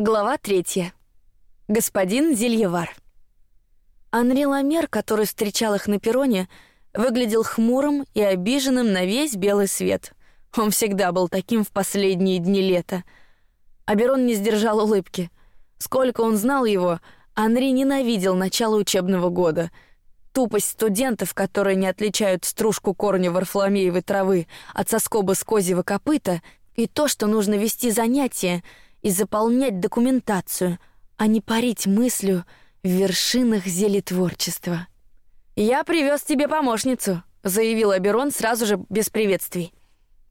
Глава третья. Господин Зельевар. Анри Ламер, который встречал их на перроне, выглядел хмурым и обиженным на весь белый свет. Он всегда был таким в последние дни лета. Аберон не сдержал улыбки. Сколько он знал его, Анри ненавидел начало учебного года. Тупость студентов, которые не отличают стружку корня варфоломеевой травы от соскоба с козьего копыта, и то, что нужно вести занятия — и заполнять документацию, а не парить мыслью в вершинах зелетворчества. Я привез тебе помощницу, заявил Аберон сразу же без приветствий.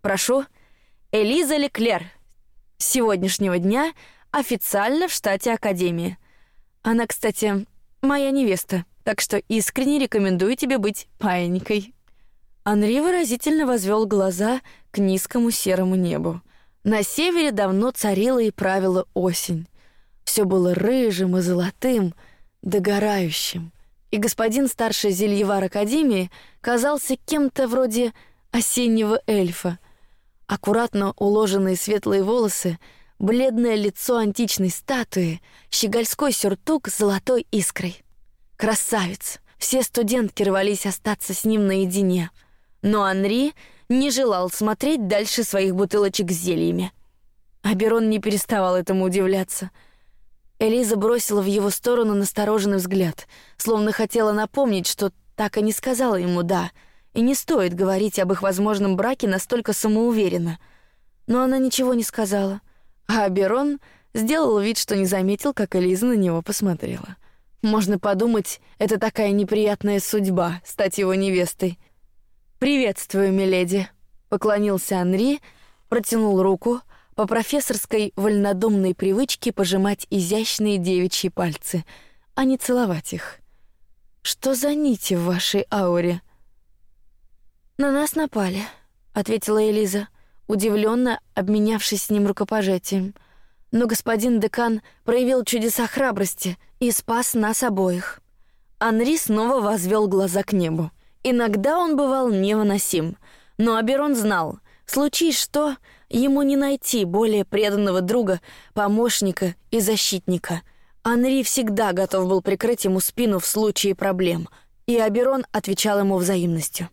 Прошу, Элиза Леклер. С сегодняшнего дня официально в штате Академии. Она, кстати, моя невеста, так что искренне рекомендую тебе быть паинькой. Анри выразительно возвел глаза к низкому серому небу. На севере давно царила и правила осень. Все было рыжим и золотым, догорающим. И господин старший зельевар академии казался кем-то вроде осеннего эльфа. Аккуратно уложенные светлые волосы, бледное лицо античной статуи, щегольской сюртук с золотой искрой. Красавец. Все студентки рвались остаться с ним наедине, но Анри не желал смотреть дальше своих бутылочек с зельями. Аберон не переставал этому удивляться. Элиза бросила в его сторону настороженный взгляд, словно хотела напомнить, что так и не сказала ему да, и не стоит говорить об их возможном браке настолько самоуверенно. Но она ничего не сказала, а Аберон сделал вид, что не заметил, как Элиза на него посмотрела. Можно подумать, это такая неприятная судьба стать его невестой. Приветствую, миледи, поклонился Анри, протянул руку по профессорской вольнодумной привычке пожимать изящные девичьи пальцы, а не целовать их. Что за нити в вашей ауре? На нас напали, ответила Элиза, удивленно обменявшись с ним рукопожатием. Но господин декан проявил чудеса храбрости и спас нас обоих. Анри снова возвел глаза к небу. Иногда он бывал невыносим, но Аберон знал, случись что, ему не найти более преданного друга, помощника и защитника. Анри всегда готов был прикрыть ему спину в случае проблем, и Аберон отвечал ему взаимностью.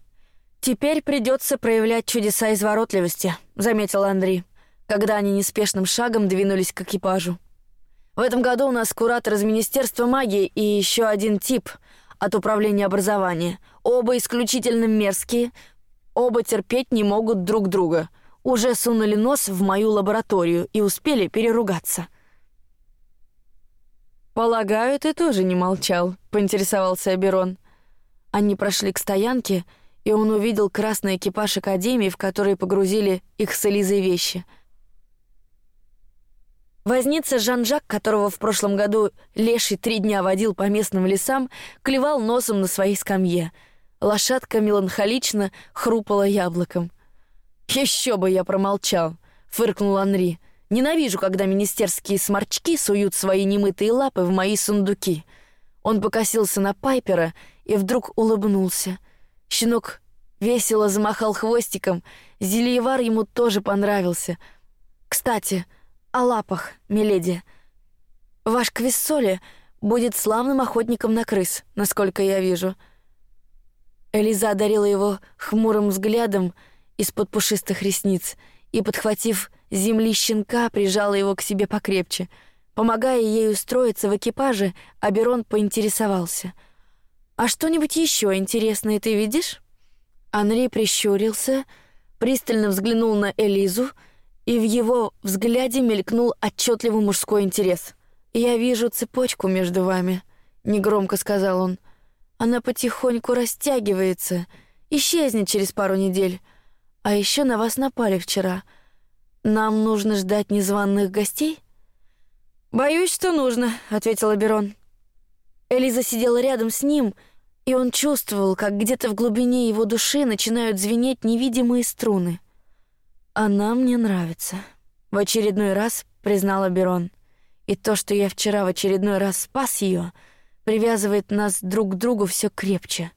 Теперь придется проявлять чудеса изворотливости, заметил Анри, когда они неспешным шагом двинулись к экипажу. В этом году у нас куратор из Министерства магии и еще один тип от управления образования. Оба исключительно мерзкие, оба терпеть не могут друг друга. Уже сунули нос в мою лабораторию и успели переругаться. Полагаю, ты тоже не молчал, поинтересовался Аберон. Они прошли к стоянке, и он увидел красный экипаж академии, в который погрузили их с Элизой вещи — Возница Жан-Жак, которого в прошлом году Леший три дня водил по местным лесам, клевал носом на своей скамье. Лошадка меланхолично хрупала яблоком. Еще бы я промолчал, фыркнул Анри. Ненавижу, когда министерские сморчки суют свои немытые лапы в мои сундуки. Он покосился на Пайпера и вдруг улыбнулся. Щенок весело замахал хвостиком. Зельевар ему тоже понравился. Кстати, о лапах, миледи. Ваш Квиссоли будет славным охотником на крыс, насколько я вижу. Элиза одарила его хмурым взглядом из-под пушистых ресниц и, подхватив земли щенка, прижала его к себе покрепче. Помогая ей устроиться в экипаже, Аберон поинтересовался: "А что-нибудь еще интересное ты видишь?" Анри прищурился, пристально взглянул на Элизу и в его взгляде мелькнул отчетливый мужской интерес. Я вижу цепочку между вами, негромко сказал он. Она потихоньку растягивается, исчезнет через пару недель. А еще на вас напали вчера. Нам нужно ждать незваных гостей? Боюсь, что нужно, ответила Берон. Элиза сидела рядом с ним, и он чувствовал, как где-то в глубине его души начинают звенеть невидимые струны. Она мне нравится. В очередной раз признала Берон. И то, что я вчера в очередной раз спас ее, привязывает нас друг к другу все крепче.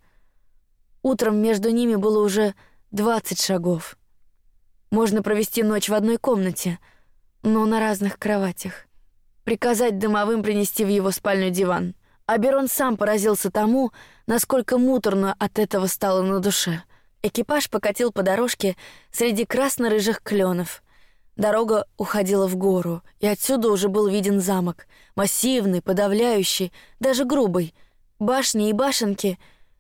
Утром между ними было уже двадцать шагов. Можно провести ночь в одной комнате, но на разных кроватях. приказать домовым принести в его спальню диван. Аберон сам поразился тому, насколько муторно от этого стало на душе. Экипаж покатил по дорожке среди красно-рыжих кленов. Дорога уходила в гору, и отсюда уже был виден замок, массивный, подавляющий, даже грубый. Башни и башенки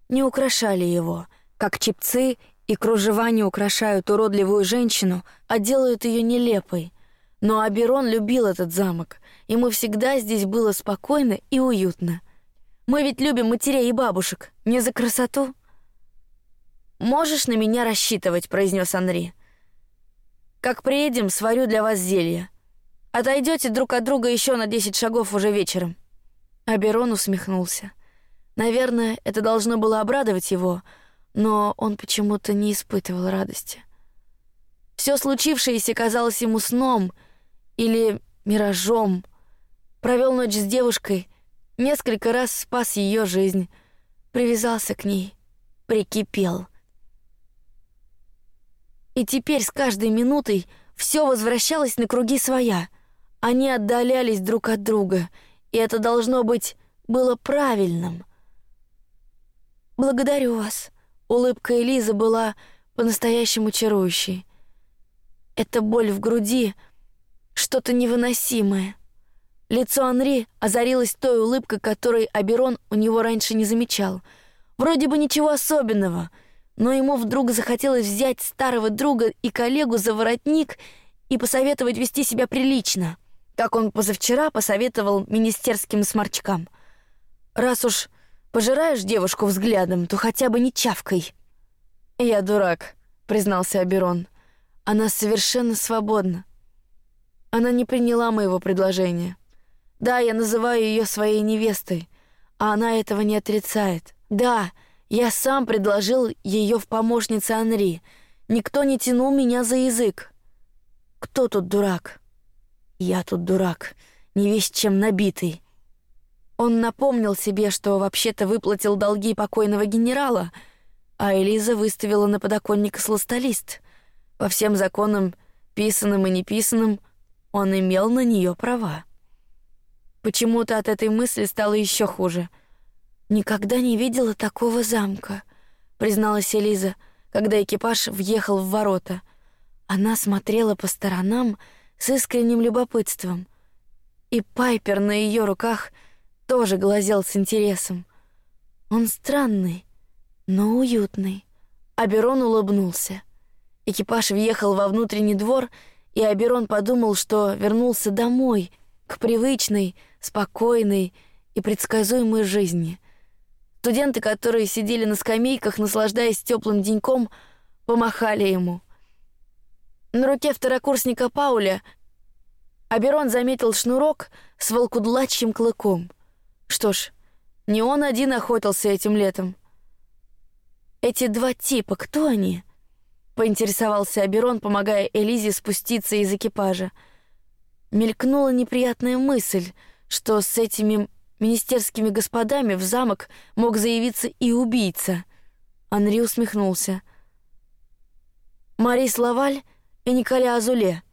не украшали его, как чепцы и кружева не украшают уродливую женщину, а делают ее нелепой. Но Аберон любил этот замок. Ему всегда здесь было спокойно и уютно. Мы ведь любим матерей и бабушек, не за красоту. Можешь на меня рассчитывать, произнес Анри. Как приедем, сварю для вас зелье. Отойдете друг от друга еще на десять шагов уже вечером. Аберон усмехнулся. Наверное, это должно было обрадовать его, но он почему-то не испытывал радости. Все случившееся казалось ему сном или миражом. Провел ночь с девушкой, несколько раз спас ее жизнь, привязался к ней, прикипел. И теперь с каждой минутой все возвращалось на круги своя. Они отдалялись друг от друга, и это должно быть было правильным. Благодарю вас. Улыбка Элизы была по-настоящему чарующей. Эта боль в груди что-то невыносимое. Лицо Анри озарилось той улыбкой, которой Аберон у него раньше не замечал. Вроде бы ничего особенного, но ему вдруг захотелось взять старого друга и коллегу за воротник и посоветовать вести себя прилично, как он позавчера посоветовал министерским сморчкам. Раз уж пожираешь девушку взглядом, то хотя бы не чавкой. Я дурак, признался Аберон. Она совершенно свободна. Она не приняла моего предложения. Да, я называю ее своей невестой, а она этого не отрицает. Да, я сам предложил ее в помощнице Анри. Никто не тянул меня за язык. Кто тут дурак? Я тут дурак, не весь чем набитый. Он напомнил себе, что вообще-то выплатил долги покойного генерала, а Элиза выставила на подоконник сластолист. По всем законам, писанным и неписанным, он имел на нее права. Почему-то от этой мысли стало еще хуже. Никогда не видела такого замка, призналась Элиза, когда экипаж въехал в ворота. Она смотрела по сторонам с искренним любопытством, и Пайпер на ее руках тоже глазел с интересом. Он странный, но уютный. Аберон улыбнулся. Экипаж въехал во внутренний двор, и Аберон подумал, что вернулся домой, к привычной, спокойной и предсказуемой жизни. Студенты, которые сидели на скамейках, наслаждаясь теплым деньком, помахали ему. На руке второкурсника Пауля Аберон заметил шнурок с волкудлачьим клыком. Что ж, не он один охотился этим летом. Эти два типа, кто они? Поинтересовался Аберон, помогая Элизе спуститься из экипажа. Мелькнула неприятная мысль, что с этими министерскими господами в замок мог заявиться и убийца. Анри усмехнулся. Марис Лаваль и Николя Азуле.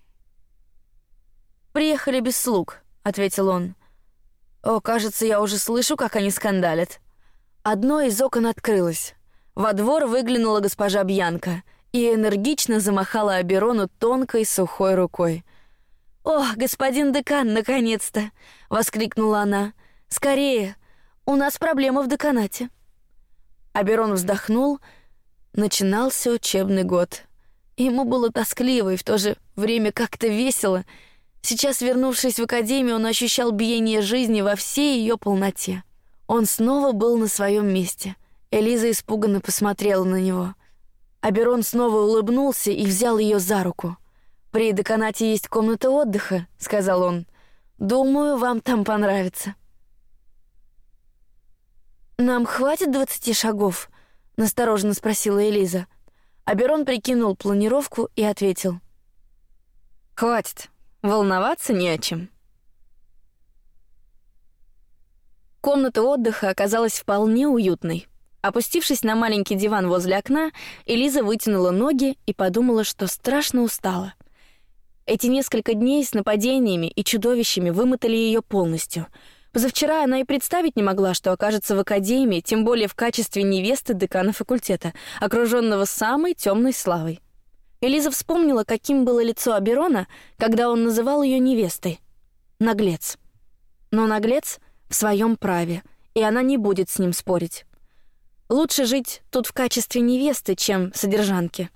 Приехали без слуг, ответил он. О, кажется, я уже слышу, как они скандалят. Одно из окон открылось. Во двор выглянула госпожа Бьянка и энергично замахала Аберону тонкой сухой рукой. «О, господин декан, наконец-то!» — воскликнула она. «Скорее! У нас проблема в деканате!» Аберон вздохнул. Начинался учебный год. Ему было тоскливо и в то же время как-то весело. Сейчас, вернувшись в академию, он ощущал биение жизни во всей ее полноте. Он снова был на своем месте. Элиза испуганно посмотрела на него. Аберон снова улыбнулся и взял ее за руку. При деканате есть комната отдыха, сказал он. Думаю, вам там понравится. Нам хватит двадцати шагов? настороженно спросила Элиза. Аберон прикинул планировку и ответил: Хватит. Волноваться не о чем. Комната отдыха оказалась вполне уютной. Опустившись на маленький диван возле окна, Элиза вытянула ноги и подумала, что страшно устала. Эти несколько дней с нападениями и чудовищами вымотали ее полностью. Позавчера она и представить не могла, что окажется в академии, тем более в качестве невесты декана факультета, окруженного самой темной славой. Элиза вспомнила, каким было лицо Аберона, когда он называл ее невестой. Наглец. Но наглец в своем праве, и она не будет с ним спорить. Лучше жить тут в качестве невесты, чем содержанки.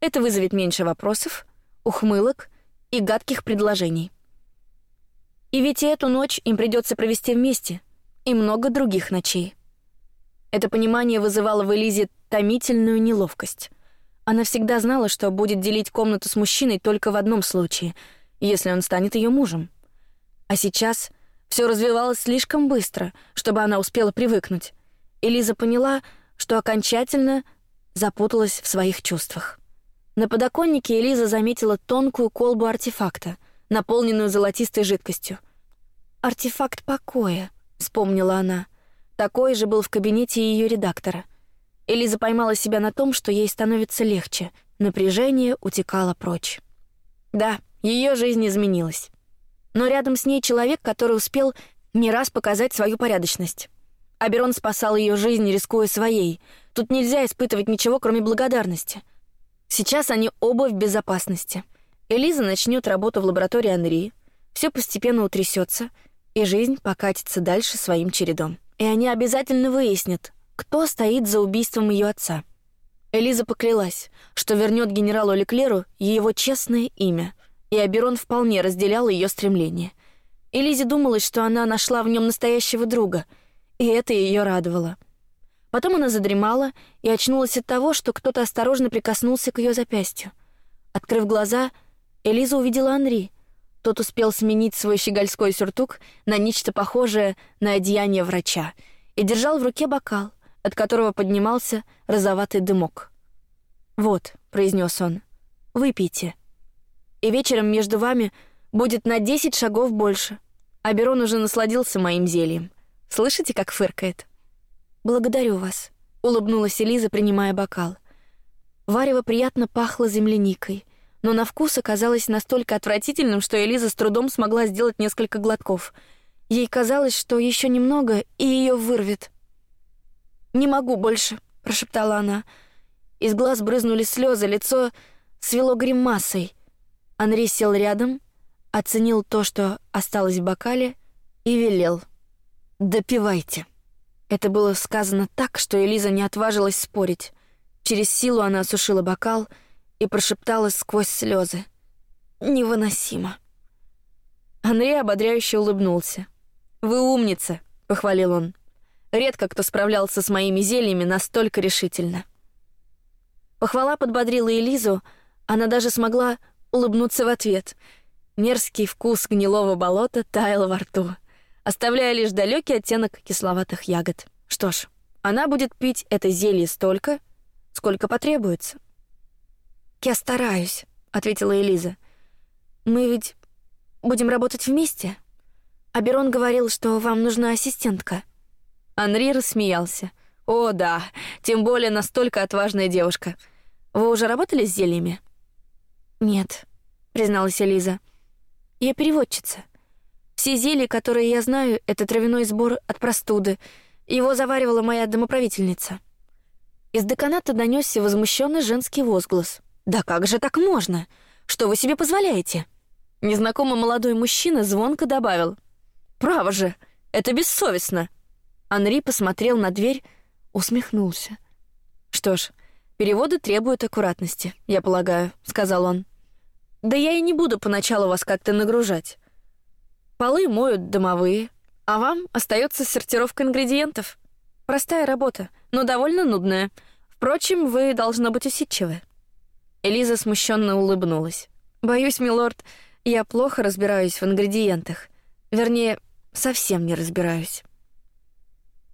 Это вызовет меньше вопросов, ухмылок и гадких предложений. И ведь эту ночь им придется провести вместе, и много других ночей. Это понимание вызывало в Элизе томительную неловкость. Она всегда знала, что будет делить комнату с мужчиной только в одном случае, если он станет ее мужем. А сейчас все развивалось слишком быстро, чтобы она успела привыкнуть. Элиза поняла, что окончательно запуталась в своих чувствах. На подоконнике Элиза заметила тонкую колбу артефакта, наполненную золотистой жидкостью. Артефакт покоя, вспомнила она. Такой же был в кабинете ее редактора. Элиза поймала себя на том, что ей становится легче. Напряжение утекало прочь. Да, ее жизнь изменилась. Но рядом с ней человек, который успел не раз показать свою порядочность. Аберон спасал ее жизнь, рискуя своей. Тут нельзя испытывать ничего, кроме благодарности. Сейчас они оба в безопасности. Элиза начнет работу в лаборатории Анри, все постепенно утрясется, и жизнь покатится дальше своим чередом. И они обязательно выяснят, кто стоит за убийством ее отца. Элиза поклялась, что вернет генералу Леклеру его честное имя, и Аберон вполне разделял ее стремление. Элизе думалось, что она нашла в нем настоящего друга, и это ее радовало. Потом она задремала и очнулась от того, что кто-то осторожно прикоснулся к ее запястью. Открыв глаза, Элиза увидела Анри. Тот успел сменить свой щегольской сюртук на нечто похожее на одеяние врача и держал в руке бокал, от которого поднимался розоватый дымок. Вот, произнес он, выпейте. И вечером между вами будет на десять шагов больше. Аберон уже насладился моим зельем. Слышите, как фыркает? Благодарю вас, улыбнулась Элиза, принимая бокал. Варево приятно пахло земляникой но на вкус оказалось настолько отвратительным, что Элиза с трудом смогла сделать несколько глотков. Ей казалось, что еще немного и ее вырвет. Не могу больше, прошептала она. Из глаз брызнули слезы, лицо свело гримасой. Анри сел рядом, оценил то, что осталось в бокале, и велел: "Допивайте". Это было сказано так, что Элиза не отважилась спорить. Через силу она осушила бокал и прошептала сквозь слезы: "Невыносимо". Андрей ободряюще улыбнулся. Вы умница, похвалил он. Редко кто справлялся с моими зельями настолько решительно. Похвала подбодрила Элизу, она даже смогла улыбнуться в ответ. Мерзкий вкус гнилого болота таял во рту, оставляя лишь далекий оттенок кисловатых ягод. Что ж, она будет пить это зелье столько, сколько потребуется. Я стараюсь, ответила Элиза. Мы ведь будем работать вместе. Аберон говорил, что вам нужна ассистентка. Анри рассмеялся. О да, тем более настолько отважная девушка. Вы уже работали с зельями? Нет, призналась Элиза. Я переводчица. Все зелья, которые я знаю, это травяной сбор от простуды. Его заваривала моя домоправительница. Из деканата донесся возмущенный женский возглас. Да как же так можно? Что вы себе позволяете? Незнакомый молодой мужчина звонко добавил: "Право же, это бессовестно". Анри посмотрел на дверь, усмехнулся. Что ж, переводы требуют аккуратности, я полагаю, сказал он. Да я и не буду поначалу вас как-то нагружать. Полы моют домовые, а вам остается сортировка ингредиентов. Простая работа, но довольно нудная. Впрочем, вы должно быть усидчивы. Элиза смущенно улыбнулась. Боюсь, милорд, я плохо разбираюсь в ингредиентах. Вернее, совсем не разбираюсь.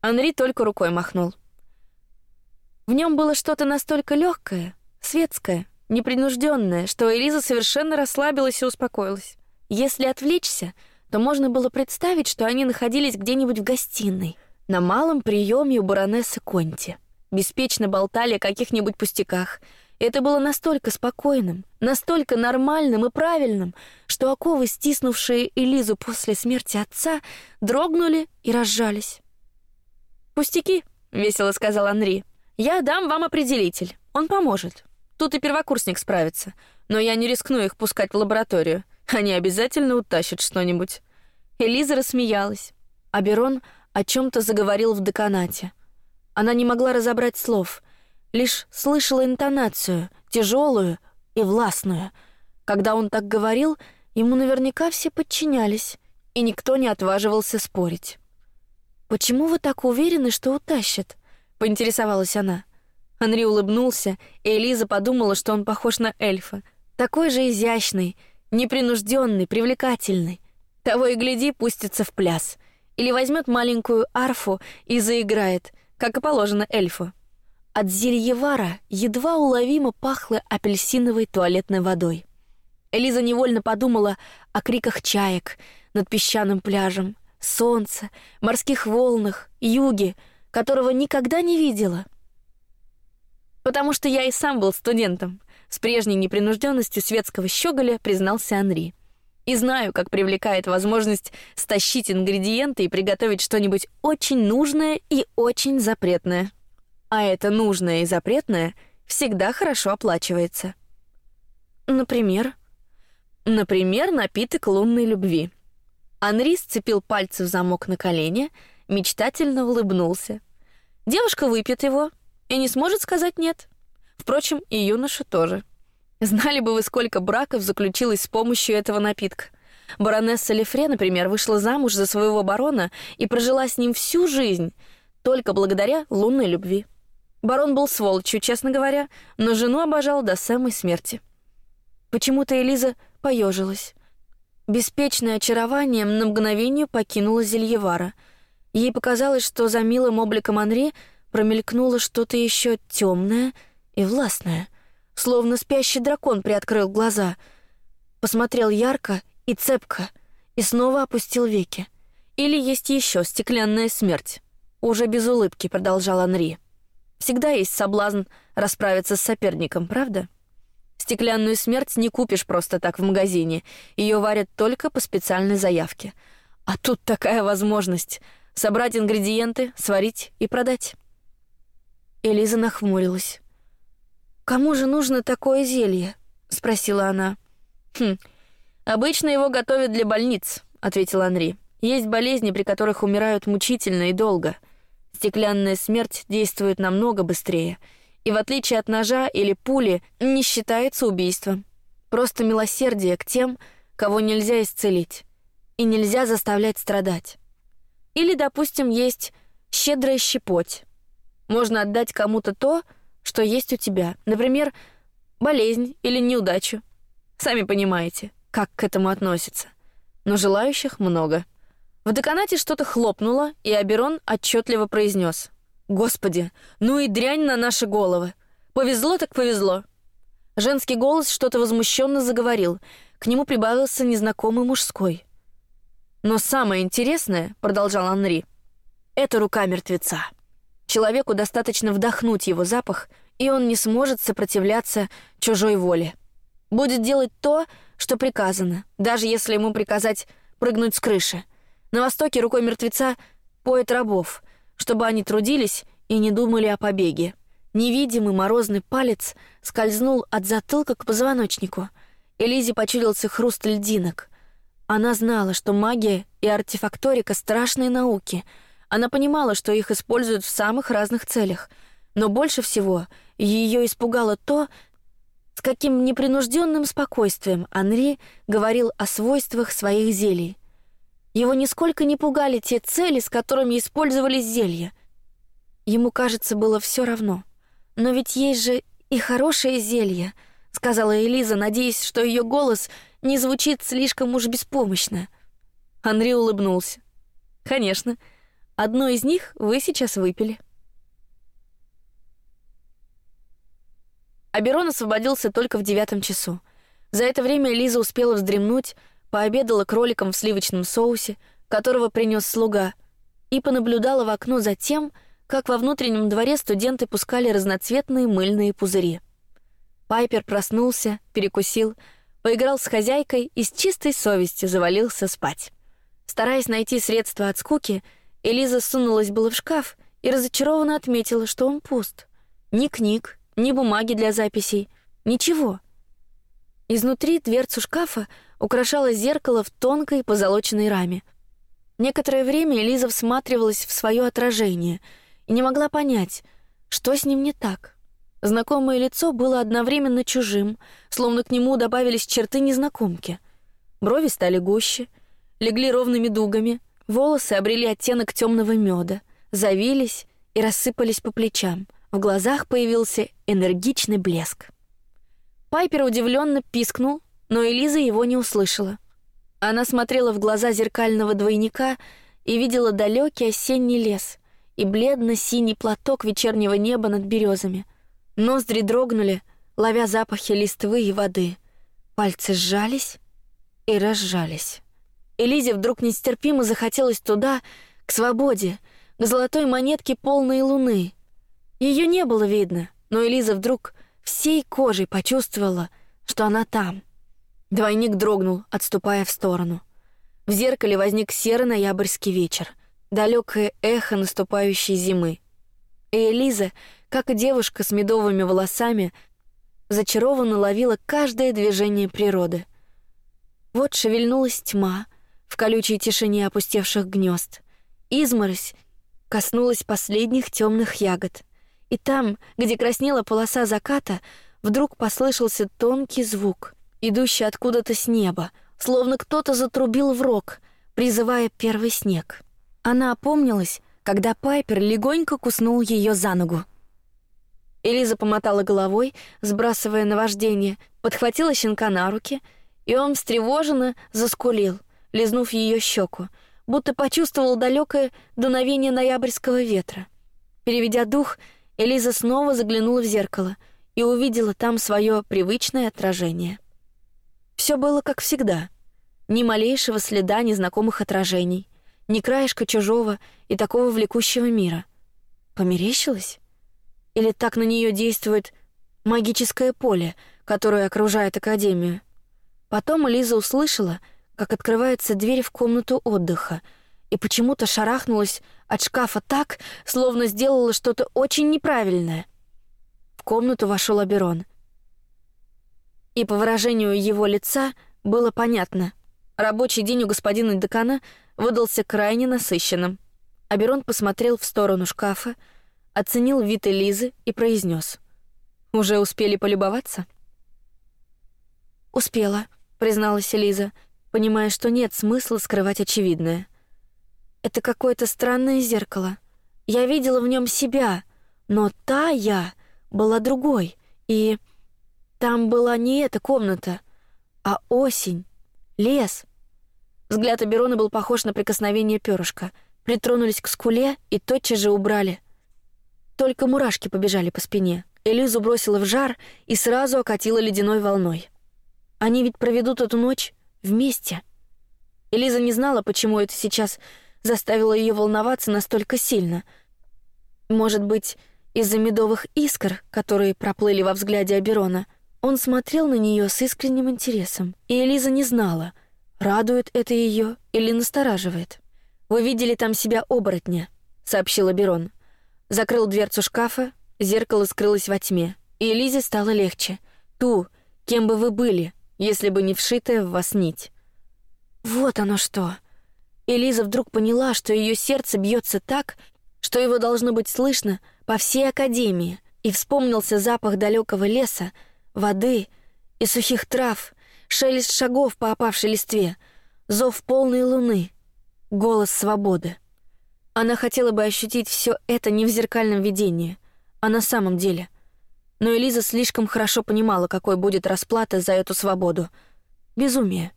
Анри только рукой махнул. В нем было что-то настолько легкое, светское, непринужденное, что Элиза совершенно расслабилась и успокоилась. Если отвлечься, то можно было представить, что они находились где-нибудь в гостиной, на малом приеме у баронессы Конти, беспечно болтали о каких-нибудь пустяках Это было настолько спокойным, настолько нормальным и правильным, что оковы, стиснувшие Элизу после смерти отца, дрогнули и разжались. «Пустяки», — весело сказал Анри. «Я дам вам определитель. Он поможет. Тут и первокурсник справится. Но я не рискну их пускать в лабораторию. Они обязательно утащат что-нибудь». Элиза рассмеялась. А Берон о чем то заговорил в деканате. Она не могла разобрать слов, лишь слышала интонацию, тяжелую и властную. Когда он так говорил, ему наверняка все подчинялись, и никто не отваживался спорить. Почему вы так уверены, что утащат? поинтересовалась она. Анри улыбнулся, и Элиза подумала, что он похож на эльфа, такой же изящный, непринужденный, привлекательный. Того и гляди, пустится в пляс или возьмет маленькую арфу и заиграет, как и положено эльфу. От зельевара едва уловимо пахло апельсиновой туалетной водой. Элиза невольно подумала о криках чаек над песчаным пляжем, солнце, морских волнах, юге, которого никогда не видела. Потому что я и сам был студентом, с прежней непринужденностью светского щеголя признался Анри. И знаю, как привлекает возможность стащить ингредиенты и приготовить что-нибудь очень нужное и очень запретное. А это нужное и запретное всегда хорошо оплачивается. Например, например, напиток лунной любви. Анри сцепил пальцы в замок на колене, мечтательно улыбнулся. Девушка выпьет его и не сможет сказать нет. Впрочем, и юноша тоже. Знали бы вы, сколько браков заключилось с помощью этого напитка. Баронесса Лефре, например, вышла замуж за своего барона и прожила с ним всю жизнь только благодаря лунной любви. Барон был сволочью, честно говоря, но жену обожал до самой смерти. Почему-то Элиза поежилась. Беспечное очарование на мгновение покинуло Зельевара. Ей показалось, что за милым обликом Анри промелькнуло что-то еще темное и властное, словно спящий дракон приоткрыл глаза, посмотрел ярко и цепко и снова опустил веки. Или есть еще стеклянная смерть. Уже без улыбки продолжал Анри. Всегда есть соблазн расправиться с соперником, правда? Стеклянную смерть не купишь просто так в магазине. Ее варят только по специальной заявке. А тут такая возможность собрать ингредиенты, сварить и продать. Элиза нахмурилась. Кому же нужно такое зелье? спросила она. Хм. Обычно его готовят для больниц, ответил Анри. Есть болезни, при которых умирают мучительно и долго. Стеклянная смерть действует намного быстрее и в отличие от ножа или пули не считается убийством. Просто милосердие к тем, кого нельзя исцелить и нельзя заставлять страдать. Или, допустим, есть щедрая щепоть. Можно отдать кому-то то, что есть у тебя, например, болезнь или неудачу. Сами понимаете, как к этому относятся. Но желающих много. В деканате что-то хлопнуло, и Аберон отчетливо произнес: Господи, ну и дрянь на наши головы. Повезло так повезло. Женский голос что-то возмущенно заговорил. К нему прибавился незнакомый мужской. Но самое интересное, продолжал Анри, это рука мертвеца. Человеку достаточно вдохнуть его запах, и он не сможет сопротивляться чужой воле. Будет делать то, что приказано, даже если ему приказать прыгнуть с крыши. На востоке рукой мертвеца поет рабов, чтобы они трудились и не думали о побеге. Невидимый морозный палец скользнул от затылка к позвоночнику. Элизе почудился хруст льдинок. Она знала, что магия и артефакторика страшные науки. Она понимала, что их используют в самых разных целях, но больше всего ее испугало то, с каким непринужденным спокойствием Анри говорил о свойствах своих зелий. Его нисколько не пугали те цели, с которыми использовались зелья. Ему, кажется, было все равно. Но ведь есть же и хорошее зелье, сказала Элиза, надеясь, что ее голос не звучит слишком уж беспомощно. Андрей улыбнулся. Конечно, одно из них вы сейчас выпили. Аберон освободился только в девятом часу. За это время Элиза успела вздремнуть, пообедала кроликом в сливочном соусе, которого принес слуга, и понаблюдала в окно за тем, как во внутреннем дворе студенты пускали разноцветные мыльные пузыри. Пайпер проснулся, перекусил, поиграл с хозяйкой и с чистой совестью завалился спать. Стараясь найти средства от скуки, Элиза сунулась было в шкаф и разочарованно отметила, что он пуст. Ни книг, ни бумаги для записей, ничего. Изнутри дверцу шкафа украшало зеркало в тонкой позолоченной раме. Некоторое время Элиза всматривалась в свое отражение и не могла понять, что с ним не так. Знакомое лицо было одновременно чужим, словно к нему добавились черты незнакомки. Брови стали гуще, легли ровными дугами, волосы обрели оттенок темного меда, завились и рассыпались по плечам. В глазах появился энергичный блеск. Пайпер удивленно пискнул, но Элиза его не услышала. Она смотрела в глаза зеркального двойника и видела далекий осенний лес и бледно-синий платок вечернего неба над березами — Ноздри дрогнули, ловя запахи листвы и воды. Пальцы сжались и разжались. Элизе вдруг нестерпимо захотелось туда, к свободе, к золотой монетке полной луны. Ее не было видно, но Элиза вдруг всей кожей почувствовала, что она там. Двойник дрогнул, отступая в сторону. В зеркале возник серый ноябрьский вечер, далекое эхо наступающей зимы. И Элиза как и девушка с медовыми волосами, зачарованно ловила каждое движение природы. Вот шевельнулась тьма в колючей тишине опустевших гнезд. Изморозь коснулась последних темных ягод. И там, где краснела полоса заката, вдруг послышался тонкий звук, идущий откуда-то с неба, словно кто-то затрубил в рог, призывая первый снег. Она опомнилась, когда Пайпер легонько куснул ее за ногу. Элиза помотала головой, сбрасывая наваждение, подхватила щенка на руки, и он встревоженно заскулил, лизнув ее щеку, будто почувствовал далекое дуновение ноябрьского ветра. Переведя дух, Элиза снова заглянула в зеркало и увидела там свое привычное отражение. Все было как всегда, ни малейшего следа незнакомых отражений, ни краешка чужого и такого влекущего мира. Померещилось? Или так на нее действует магическое поле, которое окружает академию? Потом Лиза услышала, как открывается дверь в комнату отдыха, и почему-то шарахнулась от шкафа так, словно сделала что-то очень неправильное. В комнату вошел Аберон. И по выражению его лица было понятно. Рабочий день у господина декана выдался крайне насыщенным. Аберон посмотрел в сторону шкафа, оценил вид Элизы и произнес: "Уже успели полюбоваться?" "Успела", призналась Элиза, понимая, что нет смысла скрывать очевидное. "Это какое-то странное зеркало. Я видела в нем себя, но та я была другой, и там была не эта комната, а осень, лес". Взгляд Аберона был похож на прикосновение перышка. Притронулись к скуле и тотчас же убрали. Только мурашки побежали по спине. Элизу бросила в жар и сразу окатила ледяной волной. Они ведь проведут эту ночь вместе. Элиза не знала, почему это сейчас заставило ее волноваться настолько сильно. Может быть, из-за медовых искр, которые проплыли во взгляде Аберона. Он смотрел на нее с искренним интересом, и Элиза не знала, радует это ее или настораживает. Вы видели там себя оборотня, сообщил Аберон закрыл дверцу шкафа, зеркало скрылось во тьме, и Элизе стало легче. Ту, кем бы вы были, если бы не вшитая в вас нить. Вот оно что. Элиза вдруг поняла, что ее сердце бьется так, что его должно быть слышно по всей академии, и вспомнился запах далекого леса, воды и сухих трав, шелест шагов по опавшей листве, зов полной луны, голос свободы. Она хотела бы ощутить все это не в зеркальном видении, а на самом деле. Но Элиза слишком хорошо понимала, какой будет расплата за эту свободу. Безумие.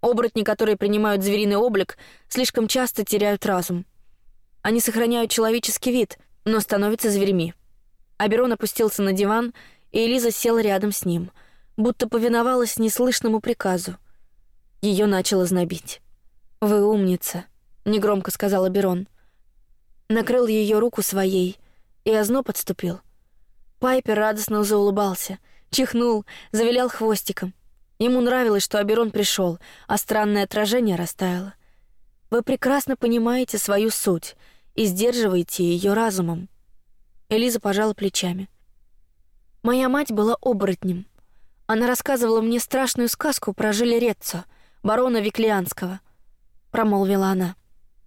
Оборотни, которые принимают звериный облик, слишком часто теряют разум. Они сохраняют человеческий вид, но становятся зверьми. Аберон опустился на диван, и Элиза села рядом с ним, будто повиновалась неслышному приказу. Ее начало знобить. Вы умница, негромко сказал Аберон накрыл ее руку своей, и озноб подступил. Пайпер радостно заулыбался, чихнул, завилял хвостиком. Ему нравилось, что Аберон пришел, а странное отражение растаяло. Вы прекрасно понимаете свою суть и сдерживаете ее разумом. Элиза пожала плечами. Моя мать была оборотнем. Она рассказывала мне страшную сказку про Жилереццо, барона Виклианского. Промолвила она.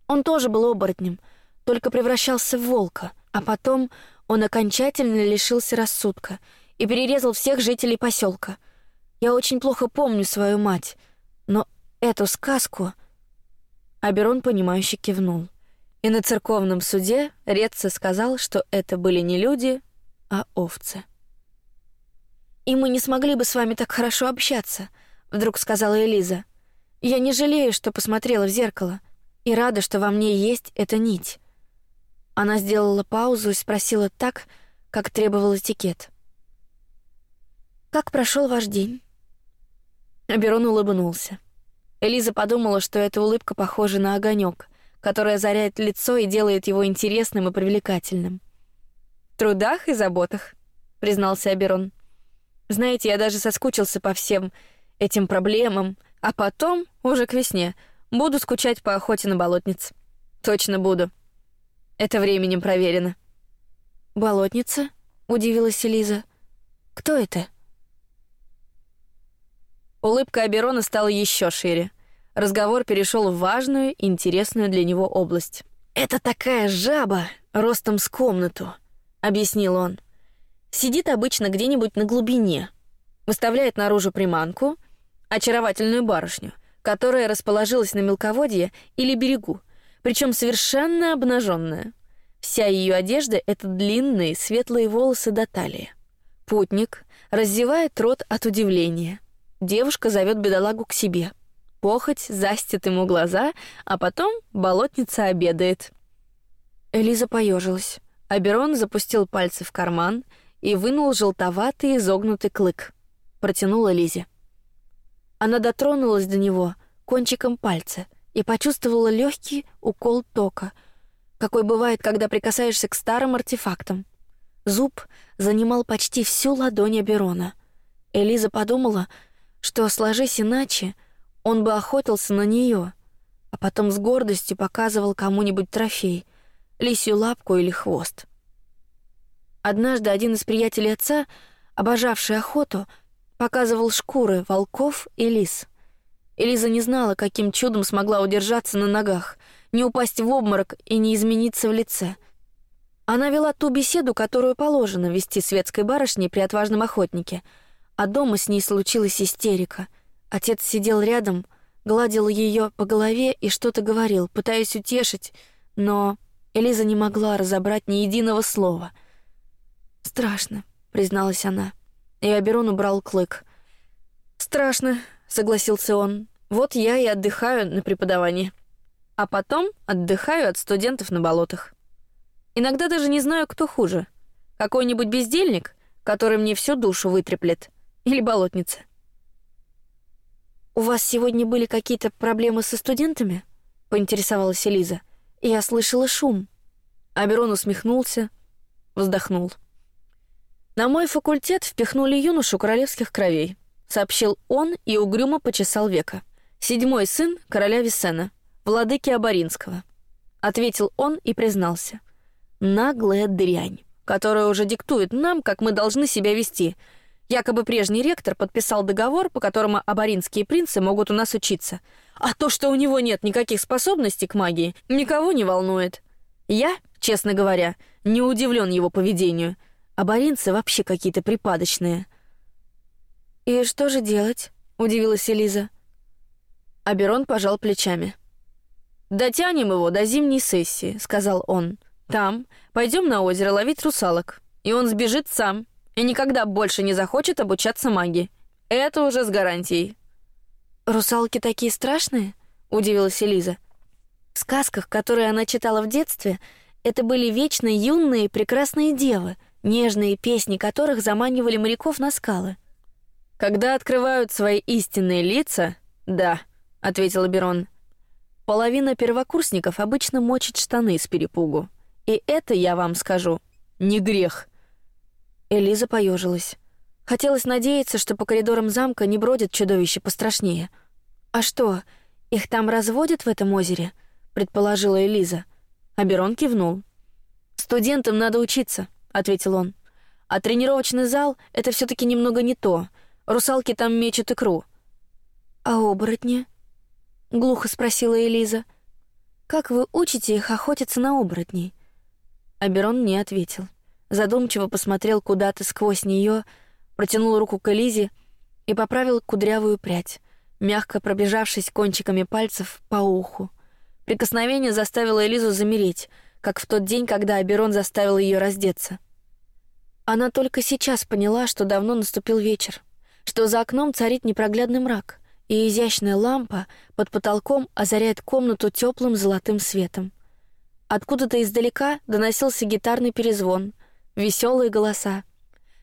Он тоже был оборотнем, только превращался в волка, а потом он окончательно лишился рассудка и перерезал всех жителей поселка. Я очень плохо помню свою мать, но эту сказку... Аберон понимающе кивнул. И на церковном суде Рецци сказал, что это были не люди, а овцы. «И мы не смогли бы с вами так хорошо общаться», — вдруг сказала Элиза. «Я не жалею, что посмотрела в зеркало, и рада, что во мне есть эта нить». Она сделала паузу и спросила так, как требовал этикет. «Как прошел ваш день?» Аберон улыбнулся. Элиза подумала, что эта улыбка похожа на огонек, который озаряет лицо и делает его интересным и привлекательным. «В трудах и заботах», — признался Аберон. «Знаете, я даже соскучился по всем этим проблемам, а потом, уже к весне, буду скучать по охоте на болотниц. Точно буду. Это временем проверено». «Болотница?» — удивилась Элиза. «Кто это?» Улыбка Аберона стала еще шире. Разговор перешел в важную, интересную для него область. «Это такая жаба, ростом с комнату», — объяснил он. «Сидит обычно где-нибудь на глубине, выставляет наружу приманку, очаровательную барышню, которая расположилась на мелководье или берегу, причем совершенно обнаженная. Вся ее одежда — это длинные светлые волосы до талии. Путник раздевает рот от удивления — Девушка зовет бедолагу к себе. Похоть застит ему глаза, а потом болотница обедает. Элиза поежилась. Аберон запустил пальцы в карман и вынул желтоватый изогнутый клык. Протянула Лизе. Она дотронулась до него кончиком пальца и почувствовала легкий укол тока, какой бывает, когда прикасаешься к старым артефактам. Зуб занимал почти всю ладонь Аберона. Элиза подумала, что, сложись иначе, он бы охотился на нее, а потом с гордостью показывал кому-нибудь трофей, лисью лапку или хвост. Однажды один из приятелей отца, обожавший охоту, показывал шкуры волков и лис. Элиза не знала, каким чудом смогла удержаться на ногах, не упасть в обморок и не измениться в лице. Она вела ту беседу, которую положено вести светской барышне при отважном охотнике — а дома с ней случилась истерика. Отец сидел рядом, гладил ее по голове и что-то говорил, пытаясь утешить, но Элиза не могла разобрать ни единого слова. «Страшно», — призналась она, и Аберон убрал клык. «Страшно», — согласился он. «Вот я и отдыхаю на преподавании. А потом отдыхаю от студентов на болотах. Иногда даже не знаю, кто хуже. Какой-нибудь бездельник, который мне всю душу вытреплет, или болотница. У вас сегодня были какие-то проблемы со студентами? поинтересовалась Элиза. Я слышала шум. Аберон усмехнулся, вздохнул. На мой факультет впихнули юношу королевских кровей, сообщил он и угрюмо почесал века. Седьмой сын короля Висена, владыки Абаринского. Ответил он и признался: наглая дрянь, которая уже диктует нам, как мы должны себя вести, Якобы прежний ректор подписал договор, по которому абаринские принцы могут у нас учиться. А то, что у него нет никаких способностей к магии, никого не волнует. Я, честно говоря, не удивлен его поведению. Абаринцы вообще какие-то припадочные. И что же делать? удивилась Элиза. Аберон пожал плечами. Дотянем его до зимней сессии, сказал он. Там пойдем на озеро ловить русалок, и он сбежит сам и никогда больше не захочет обучаться магии. Это уже с гарантией. Русалки такие страшные? удивилась Элиза. В сказках, которые она читала в детстве, это были вечно юные прекрасные девы, нежные песни которых заманивали моряков на скалы. Когда открывают свои истинные лица, да, ответил Берон. Половина первокурсников обычно мочит штаны с перепугу, и это я вам скажу не грех. Элиза поежилась. Хотелось надеяться, что по коридорам замка не бродит чудовище пострашнее. А что, их там разводят в этом озере? предположила Элиза. Аберон кивнул. Студентам надо учиться, ответил он. А тренировочный зал — это все таки немного не то. Русалки там мечут икру. А оборотни? Глухо спросила Элиза. Как вы учите их охотиться на оборотней? Аберон не ответил. Задумчиво посмотрел куда-то сквозь нее, протянул руку к Элизе и поправил кудрявую прядь, мягко пробежавшись кончиками пальцев по уху. Прикосновение заставило Элизу замереть, как в тот день, когда Аберон заставил ее раздеться. Она только сейчас поняла, что давно наступил вечер, что за окном царит непроглядный мрак, и изящная лампа под потолком озаряет комнату теплым золотым светом. Откуда-то издалека доносился гитарный перезвон, веселые голоса.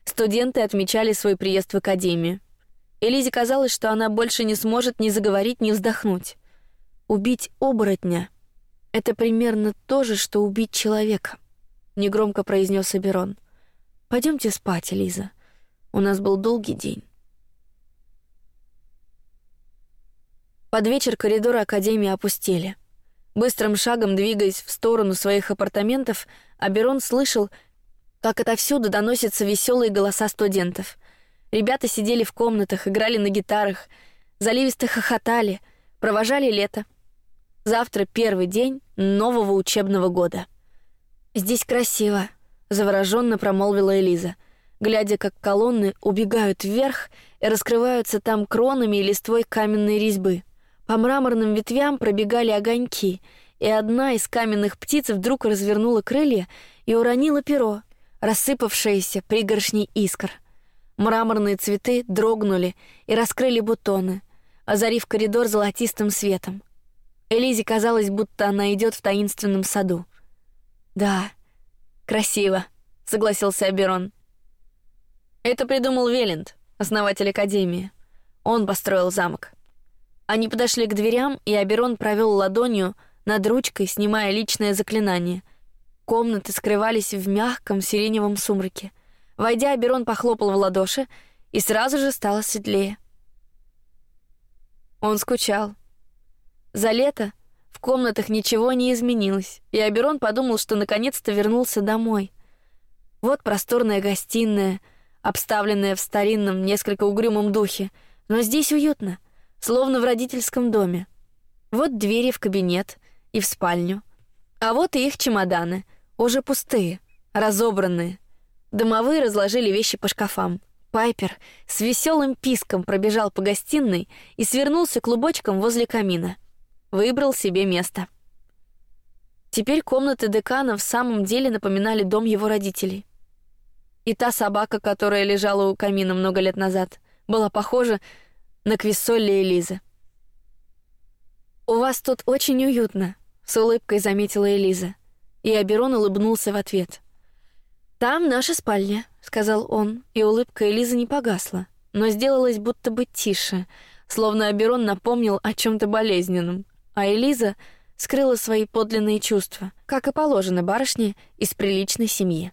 Студенты отмечали свой приезд в академию. Элизе казалось, что она больше не сможет ни заговорить, ни вздохнуть. Убить оборотня — это примерно то же, что убить человека, негромко произнес Аберон. Пойдемте спать, Элиза. У нас был долгий день. Под вечер коридоры академии опустели. Быстрым шагом двигаясь в сторону своих апартаментов, Аберон слышал, как отовсюду доносятся веселые голоса студентов. Ребята сидели в комнатах, играли на гитарах, заливисто хохотали, провожали лето. Завтра первый день нового учебного года. Здесь красиво, завороженно промолвила Элиза, глядя, как колонны убегают вверх и раскрываются там кронами и листвой каменной резьбы. По мраморным ветвям пробегали огоньки, и одна из каменных птиц вдруг развернула крылья и уронила перо рассыпавшиеся пригоршни искр. Мраморные цветы дрогнули и раскрыли бутоны, озарив коридор золотистым светом. Элизе казалось, будто она идет в таинственном саду. Да, красиво, согласился Аберон. Это придумал Велент, основатель академии. Он построил замок. Они подошли к дверям, и Аберон провел ладонью над ручкой, снимая личное заклинание — Комнаты скрывались в мягком сиреневом сумраке. Войдя, Аберон похлопал в ладоши, и сразу же стало светлее. Он скучал. За лето в комнатах ничего не изменилось, и Аберон подумал, что наконец-то вернулся домой. Вот просторная гостиная, обставленная в старинном, несколько угрюмом духе, но здесь уютно, словно в родительском доме. Вот двери в кабинет и в спальню, а вот и их чемоданы — уже пустые, разобранные. Домовые разложили вещи по шкафам. Пайпер с веселым писком пробежал по гостиной и свернулся клубочком возле камина. Выбрал себе место. Теперь комнаты декана в самом деле напоминали дом его родителей. И та собака, которая лежала у камина много лет назад, была похожа на Квиссолли Элизы. У вас тут очень уютно, с улыбкой заметила Элиза и Аберон улыбнулся в ответ. Там наша спальня, сказал он, и улыбка Элизы не погасла, но сделалась будто бы тише, словно Аберон напомнил о чем-то болезненном, а Элиза скрыла свои подлинные чувства, как и положено барышне из приличной семьи.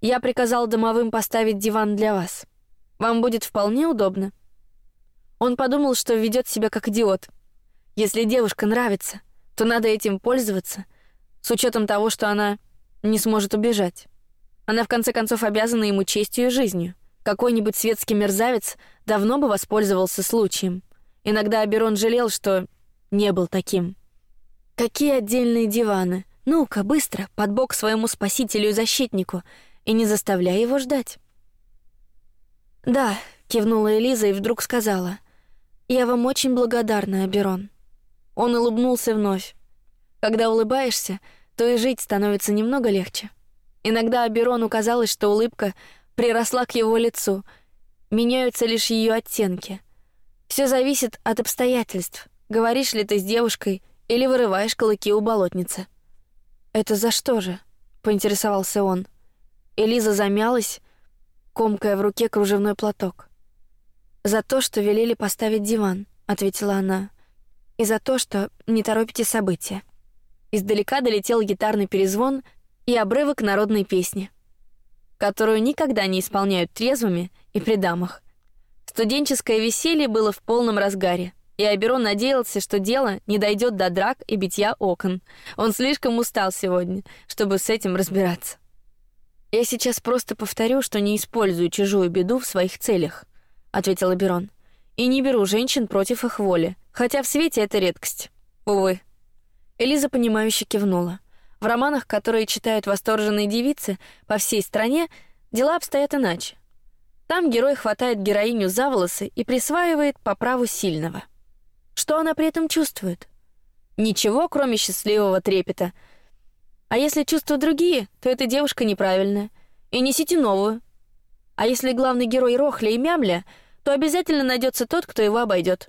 Я приказал домовым поставить диван для вас. Вам будет вполне удобно. Он подумал, что ведет себя как идиот. Если девушка нравится, то надо этим пользоваться с учетом того, что она не сможет убежать. Она в конце концов обязана ему честью и жизнью. Какой-нибудь светский мерзавец давно бы воспользовался случаем. Иногда Аберон жалел, что не был таким. Какие отдельные диваны! Ну-ка, быстро, под бок своему спасителю и защитнику, и не заставляй его ждать. Да, кивнула Элиза и вдруг сказала: "Я вам очень благодарна, Аберон". Он улыбнулся вновь. Когда улыбаешься, то и жить становится немного легче. Иногда Аберону казалось, что улыбка приросла к его лицу, меняются лишь ее оттенки. Все зависит от обстоятельств. Говоришь ли ты с девушкой или вырываешь клыки у болотницы. Это за что же? поинтересовался он. Элиза замялась, комкая в руке кружевной платок. За то, что велели поставить диван, ответила она, и за то, что не торопите события. Издалека долетел гитарный перезвон и обрывок народной песни. которую никогда не исполняют трезвыми и при дамах. Студенческое веселье было в полном разгаре, и Аберон надеялся, что дело не дойдет до драк и битья окон. Он слишком устал сегодня, чтобы с этим разбираться. Я сейчас просто повторю, что не использую чужую беду в своих целях, ответил Аберон. И не беру женщин против их воли, хотя в свете это редкость. Увы. Элиза понимающе кивнула. В романах, которые читают восторженные девицы по всей стране, дела обстоят иначе. Там герой хватает героиню за волосы и присваивает по праву сильного. Что она при этом чувствует? Ничего, кроме счастливого трепета. А если чувства другие, то эта девушка неправильная. И несите новую. А если главный герой Рохля и Мямля, то обязательно найдется тот, кто его обойдет.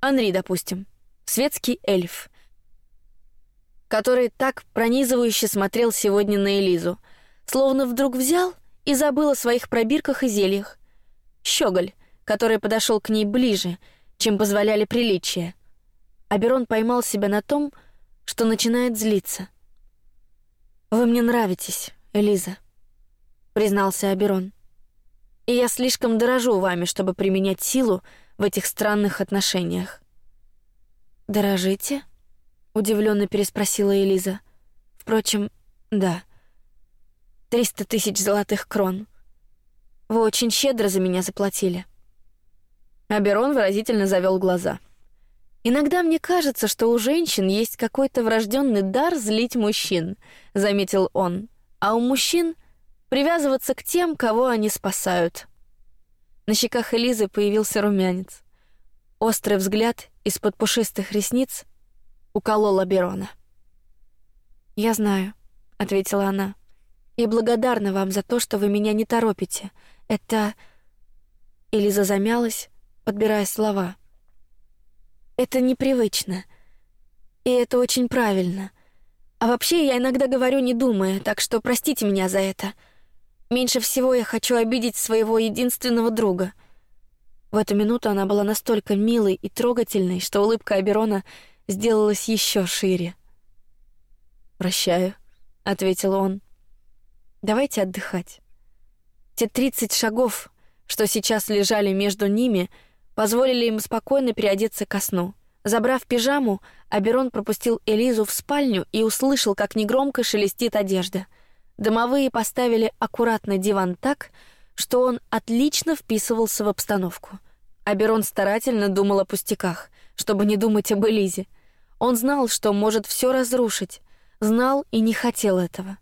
Анри, допустим, светский эльф, который так пронизывающе смотрел сегодня на Элизу, словно вдруг взял и забыл о своих пробирках и зельях. Щеголь, который подошел к ней ближе, чем позволяли приличия. Аберон поймал себя на том, что начинает злиться. Вы мне нравитесь, Элиза, признался Аберон. И я слишком дорожу вами, чтобы применять силу в этих странных отношениях. Дорожите? Удивленно переспросила Элиза. Впрочем, да. Триста тысяч золотых крон. Вы очень щедро за меня заплатили. Аберон выразительно завел глаза. Иногда мне кажется, что у женщин есть какой-то врожденный дар злить мужчин, заметил он, а у мужчин привязываться к тем, кого они спасают. На щеках Элизы появился румянец. Острый взгляд из-под пушистых ресниц уколола Берона. Я знаю, ответила она, и благодарна вам за то, что вы меня не торопите. Это Элиза замялась, подбирая слова. Это непривычно, и это очень правильно. А вообще я иногда говорю не думая, так что простите меня за это. Меньше всего я хочу обидеть своего единственного друга. В эту минуту она была настолько милой и трогательной, что улыбка Аберона сделалась еще шире. Прощаю, ответил он. Давайте отдыхать. Те тридцать шагов, что сейчас лежали между ними, позволили им спокойно переодеться ко сну. Забрав пижаму, Аберон пропустил Элизу в спальню и услышал, как негромко шелестит одежда. Домовые поставили аккуратно диван так, что он отлично вписывался в обстановку. Аберон старательно думал о пустяках, чтобы не думать об Элизе. Он знал, что может все разрушить, знал и не хотел этого.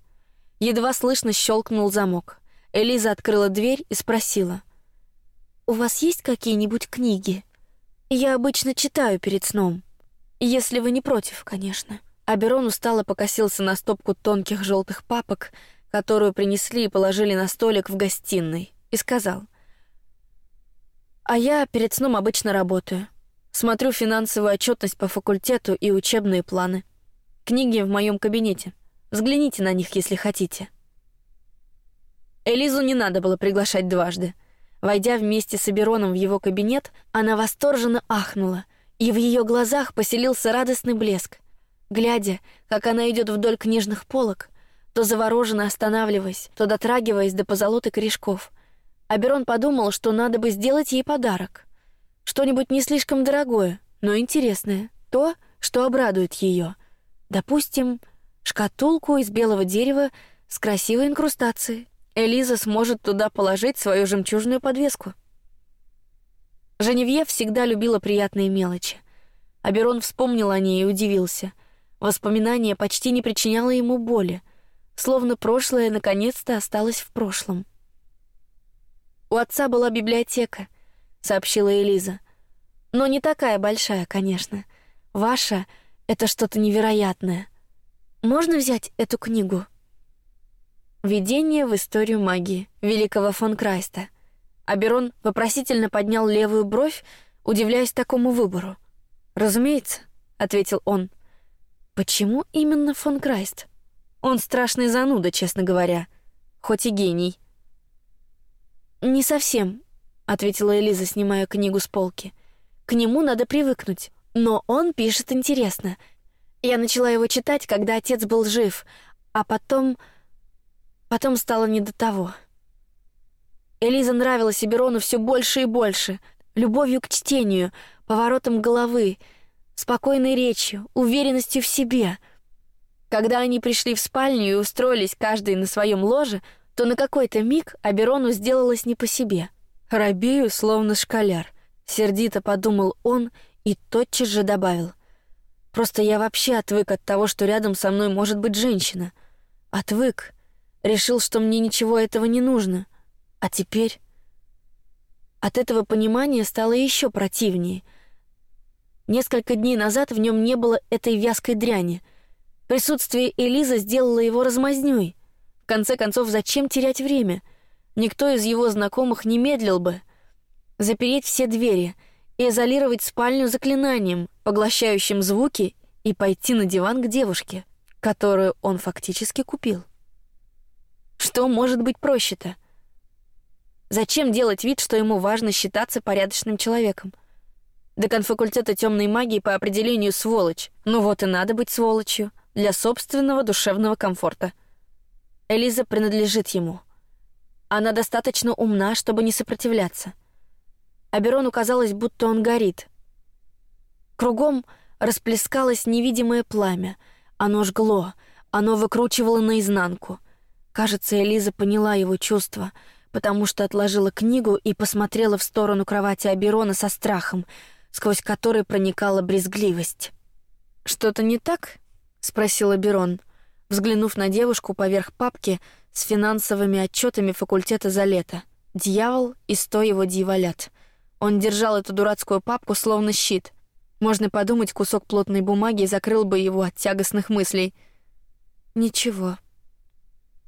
Едва слышно щелкнул замок. Элиза открыла дверь и спросила: "У вас есть какие-нибудь книги? Я обычно читаю перед сном, если вы не против, конечно". Аберон устало покосился на стопку тонких желтых папок, которую принесли и положили на столик в гостиной, и сказал: "А я перед сном обычно работаю. Смотрю финансовую отчетность по факультету и учебные планы. Книги в моем кабинете. Взгляните на них, если хотите. Элизу не надо было приглашать дважды. Войдя вместе с Абероном в его кабинет, она восторженно ахнула, и в ее глазах поселился радостный блеск. Глядя, как она идет вдоль книжных полок, то завороженно останавливаясь, то дотрагиваясь до позолоты корешков, Аберон подумал, что надо бы сделать ей подарок. Что-нибудь не слишком дорогое, но интересное, то, что обрадует ее. Допустим, шкатулку из белого дерева с красивой инкрустацией. Элиза сможет туда положить свою жемчужную подвеску. Женевьев всегда любила приятные мелочи. Аберон вспомнил о ней и удивился. Воспоминание почти не причиняло ему боли, словно прошлое наконец-то осталось в прошлом. У отца была библиотека, сообщила Элиза. Но не такая большая, конечно. Ваша — это что-то невероятное. Можно взять эту книгу? Введение в историю магии великого фон Крайста. Аберон вопросительно поднял левую бровь, удивляясь такому выбору. Разумеется, ответил он. Почему именно фон Крайст? Он страшный зануда, честно говоря, хоть и гений. Не совсем, ответила Элиза, снимая книгу с полки. К нему надо привыкнуть, но он пишет интересно. Я начала его читать, когда отец был жив, а потом, Потом стало не до того. Элиза нравилась Эберону все больше и больше, любовью к чтению, поворотом головы, спокойной речью, уверенностью в себе. Когда они пришли в спальню и устроились каждый на своем ложе, то на какой-то миг Аберону сделалось не по себе. Рабею, словно школяр. Сердито подумал он и тотчас же добавил: "Просто я вообще отвык от того, что рядом со мной может быть женщина. Отвык, решил, что мне ничего этого не нужно. А теперь от этого понимания стало еще противнее. Несколько дней назад в нем не было этой вязкой дряни. Присутствие Элизы сделало его размазнёй. В конце концов, зачем терять время? Никто из его знакомых не медлил бы. Запереть все двери и изолировать спальню заклинанием, поглощающим звуки, и пойти на диван к девушке, которую он фактически купил. Что может быть проще-то? Зачем делать вид, что ему важно считаться порядочным человеком? Декан факультета темной магии по определению сволочь. Ну вот и надо быть сволочью для собственного душевного комфорта. Элиза принадлежит ему. Она достаточно умна, чтобы не сопротивляться. Аберону казалось, будто он горит. Кругом расплескалось невидимое пламя. Оно жгло, оно выкручивало наизнанку. Кажется, Элиза поняла его чувства, потому что отложила книгу и посмотрела в сторону кровати Аберона со страхом, сквозь который проникала брезгливость. Что-то не так? спросил Аберон, взглянув на девушку поверх папки с финансовыми отчетами факультета за лето. Дьявол и сто его дьяволят. Он держал эту дурацкую папку словно щит. Можно подумать, кусок плотной бумаги закрыл бы его от тягостных мыслей. Ничего,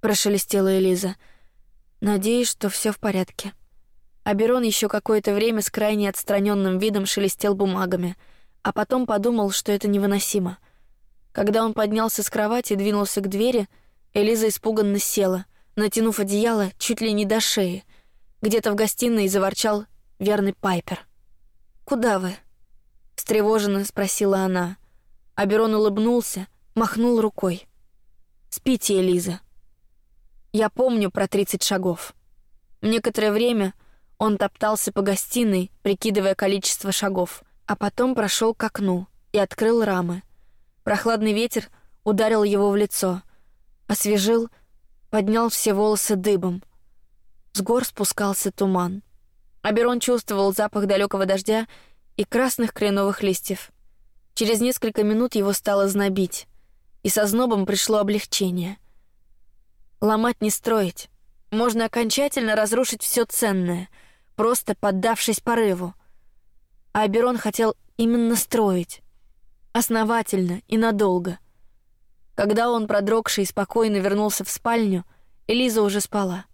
прошелестела Элиза. Надеюсь, что все в порядке. Аберон еще какое-то время с крайне отстраненным видом шелестел бумагами, а потом подумал, что это невыносимо. Когда он поднялся с кровати и двинулся к двери, Элиза испуганно села, натянув одеяло чуть ли не до шеи. Где-то в гостиной заворчал верный Пайпер. Куда вы? встревоженно спросила она. Аберон улыбнулся, махнул рукой. Спите, Элиза. Я помню про тридцать шагов. Некоторое время он топтался по гостиной, прикидывая количество шагов, а потом прошел к окну и открыл рамы. Прохладный ветер ударил его в лицо, освежил, поднял все волосы дыбом. С гор спускался туман. Аберон чувствовал запах далекого дождя и красных кленовых листьев. Через несколько минут его стало знобить, и со знобом пришло облегчение. Ломать не строить. Можно окончательно разрушить все ценное — просто поддавшись порыву. А Аберон хотел именно строить, основательно и надолго. Когда он продрогший и спокойно вернулся в спальню, Элиза уже спала.